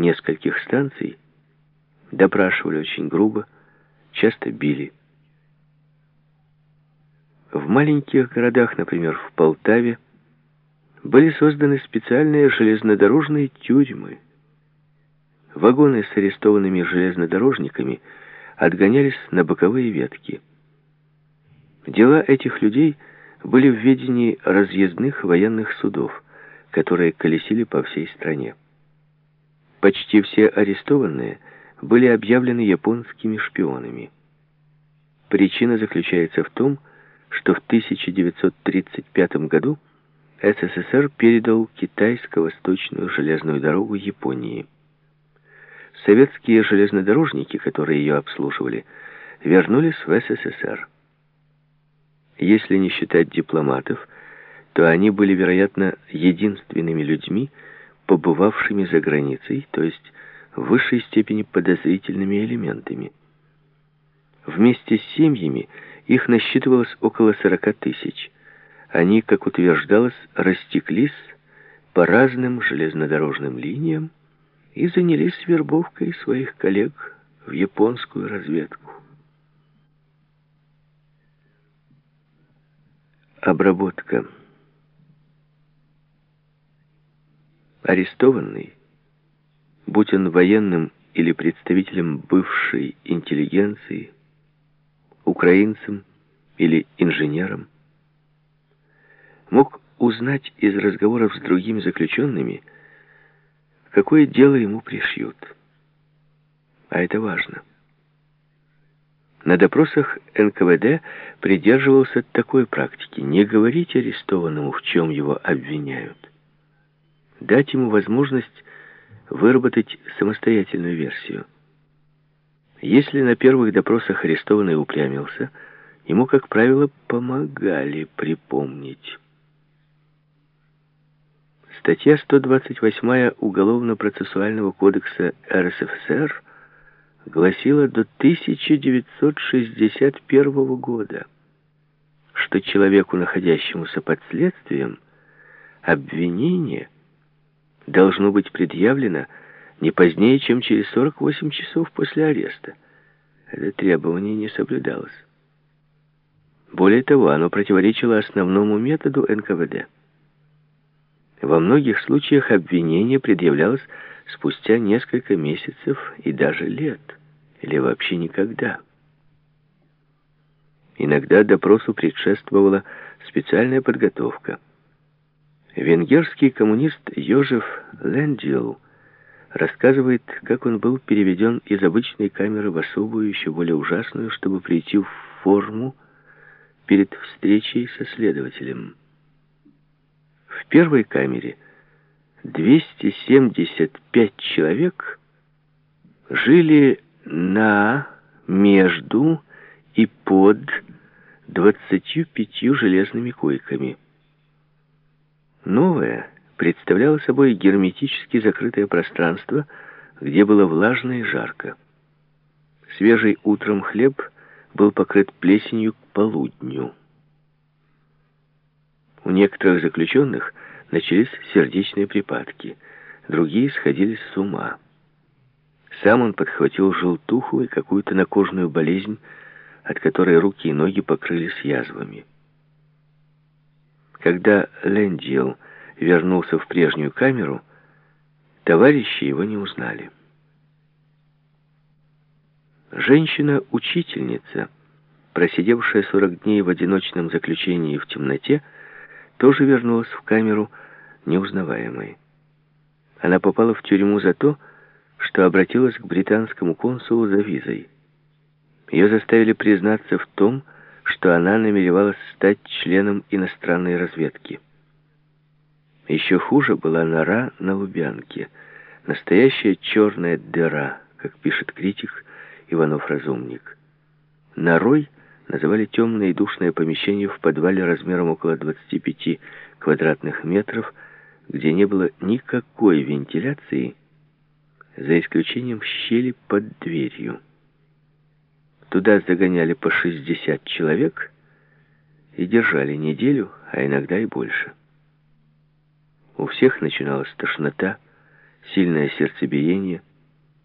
нескольких станций, допрашивали очень грубо, часто били. В маленьких городах, например, в Полтаве, были созданы специальные железнодорожные тюрьмы. Вагоны с арестованными железнодорожниками отгонялись на боковые ветки. Дела этих людей были в ведении разъездных военных судов, которые колесили по всей стране. Почти все арестованные были объявлены японскими шпионами. Причина заключается в том, что в 1935 году СССР передал китайско-восточную железную дорогу Японии. Советские железнодорожники, которые ее обслуживали, вернулись в СССР. Если не считать дипломатов, то они были, вероятно, единственными людьми, побывавшими за границей, то есть в высшей степени подозрительными элементами. Вместе с семьями их насчитывалось около 40 тысяч. Они, как утверждалось, растеклись по разным железнодорожным линиям и занялись вербовкой своих коллег в японскую разведку. Обработка. Арестованный, будь он военным или представителем бывшей интеллигенции, украинцем или инженером, мог узнать из разговоров с другими заключенными, какое дело ему пришьют. А это важно. На допросах НКВД придерживался такой практики. Не говорить арестованному, в чем его обвиняют. Дать ему возможность выработать самостоятельную версию. Если на первых допросах арестованный упрямился, ему, как правило, помогали припомнить. Статья 128 Уголовно-процессуального кодекса РСФСР гласила до 1961 года, что человеку, находящемуся под следствием, обвинение должно быть предъявлено не позднее, чем через 48 часов после ареста. Это требование не соблюдалось. Более того, оно противоречило основному методу НКВД. Во многих случаях обвинение предъявлялось спустя несколько месяцев и даже лет, или вообще никогда. Иногда допросу предшествовала специальная подготовка. Венгерский коммунист Йожеф Лендил рассказывает, как он был переведен из обычной камеры в особую, еще более ужасную, чтобы прийти в форму перед встречей со следователем. В первой камере 275 человек жили на, между и под 25 железными койками. Новая представляла собой герметически закрытое пространство, где было влажно и жарко. Свежий утром хлеб был покрыт плесенью к полудню. У некоторых заключенных начались сердечные припадки, другие сходили с ума. Сам он подхватил желтуху и какую-то накожную болезнь, от которой руки и ноги покрылись язвами. Когда Лендил вернулся в прежнюю камеру, товарищи его не узнали. Женщина-учительница, просидевшая 40 дней в одиночном заключении в темноте, тоже вернулась в камеру неузнаваемой. Она попала в тюрьму за то, что обратилась к британскому консулу за визой. Ее заставили признаться в том, что она намеревалась стать членом иностранной разведки. Еще хуже была нора на Лубянке. Настоящая черная дыра, как пишет критик Иванов-Разумник. Норой называли темное и душное помещение в подвале размером около 25 квадратных метров, где не было никакой вентиляции, за исключением щели под дверью. Туда загоняли по 60 человек и держали неделю, а иногда и больше. У всех начиналась тошнота, сильное сердцебиение,